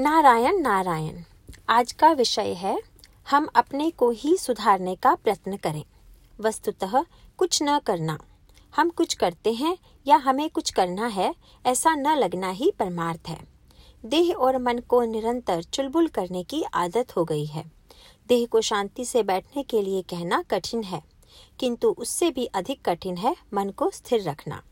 नारायण नारायण, आज का विषय है, हम अपने को ही सुधारने का प्रयत्न करें। वस्तुतः, कुछ न करना। हम कुछ करते हैं या हमें कुछ करना है, ऐसा न लगना ही परमार्थ है। देह और मन को निरंतर चुलबुल करने की आदत हो गई है। देह को शांति से बैठने के लिए कहना कठिन है, किंतु उससे भी अधिक कठिन है मन को स्थिर रखना।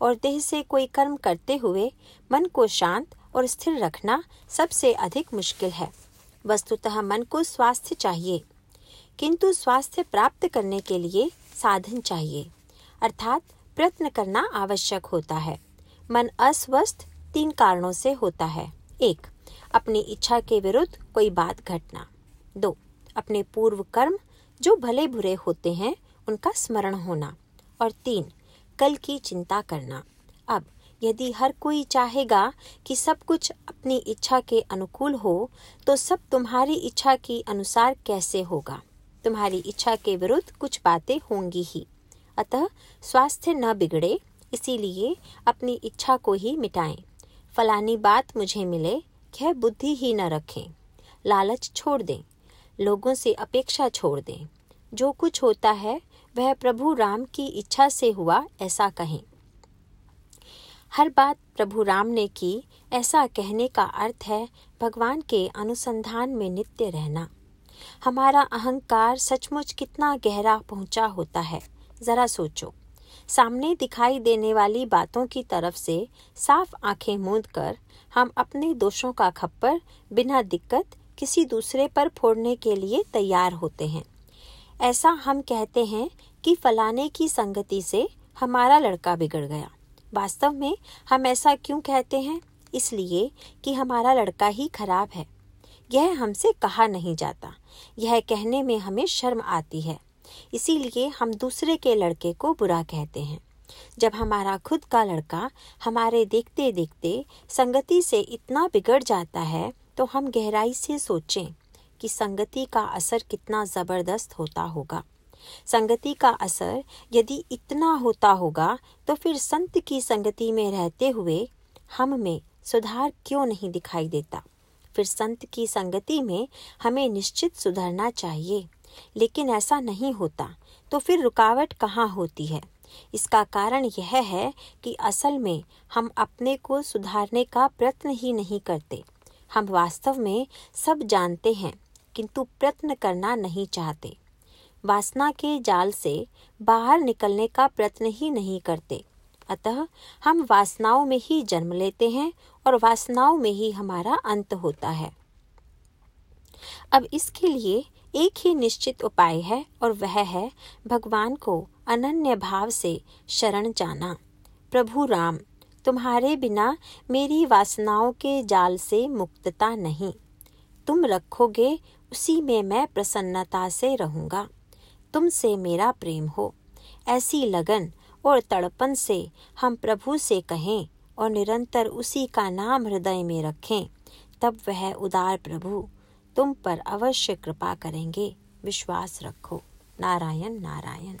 और देह से कोई कर्म करते हुए मन को शांत और स्थिर रखना सबसे अधिक मुश्किल है। वस्तुतः मन को स्वास्थ्य चाहिए, किंतु स्वास्थ्य प्राप्त करने के लिए साधन चाहिए, अर्थात प्रयत्न करना आवश्यक होता है। मन अस्वस्थ तीन कारणों से होता है। एक, अपनी इच्छा के विरुद्ध कोई बात घटना। दो, अपने पूर्व कर्म, जो भले बुरे होते हैं, उनका स्मरण होना। और तीन, कल की चिंता करना। यदि हर कोई चाहेगा कि सब कुछ अपनी इच्छा के अनुकूल हो तो सब तुम्हारी इच्छा के अनुसार कैसे होगा? तुम्हारी इच्छा के विरुद्ध कुछ बातें होंगी ही। अतः स्वास्थ्य न बिगड़े, इसीलिए अपनी इच्छा को ही मिटाएँ। फलानी बात मुझे मिले यह बुद्धि ही न रखें। लालच छोड़ दें, लोगों से अपेक्षा छोड़ दें। जो कुछ होता है, वह प्रभु राम की इच्छा से हुआ ऐसा कहें। हर बात प्रभु राम ने की, ऐसा कहने का अर्थ है भगवान के अनुसंधान में नित्य रहना। हमारा अहंकार सचमुच कितना गहरा पहुँचा होता है, जरा सोचो। सामने दिखाई देने वाली बातों की तरफ़ से साफ़ आँखें मूंद कर हम अपने दोषों का खप्पर बिना दिक्कत किसी दूसरे पर फोड़ने के लिए तैयार होते हैं। ऐसा हम कहते हैं कि फलाने की संगति से हमारा लड़का बिगड़ गया। वास्तव में हम ऐसा क्यों कहते हैं? इसलिए कि हमारा लड़का ही खराब है। यह हमसे कहा नहीं जाता। यह कहने में हमें शर्म आती है। इसीलिए हम दूसरे के लड़के को बुरा कहते हैं। जब हमारा खुद का लड़का हमारे देखते देखते संगति से इतना बिगड़ जाता है तो हम गहराई से सोचें कि संगति का असर कितना ज़बरदस्त होता होगा। संगति का असर यदि इतना होता होगा तो फिर संत की संगति में रहते हुए हम में सुधार क्यों नहीं दिखाई देता? फिर संत की संगति में हमें निश्चित सुधरना चाहिए। लेकिन ऐसा नहीं होता तो फिर रुकावट कहाँ होती है? इसका कारण यह है कि असल में हम अपने को सुधारने का प्रयत्न ही नहीं करते। हम वास्तव में सब जानते हैं, किंतु प्रयत्न करना नहीं चाहते। वासना के जाल से बाहर निकलने का प्रयत्न ही नहीं करते। अतः हम वासनाओं में ही जन्म लेते हैं और वासनाओं में ही हमारा अंत होता है। अब इसके लिए एक ही निश्चित उपाय है और वह है भगवान को अनन्य भाव से शरण जाना। प्रभु राम, तुम्हारे बिना मेरी वासनाओं के जाल से मुक्तता नहीं। तुम रखोगे, उसी में मैं प्रसन्नता से रहूँगा। तुमसे मेरा प्रेम हो। ऐसी लगन और तड़पन से हम प्रभु से कहें और निरंतर उसी का नाम हृदय में रखें, तब वह उदार प्रभु तुम पर अवश्य कृपा करेंगे। विश्वास रखो। नारायण नारायण।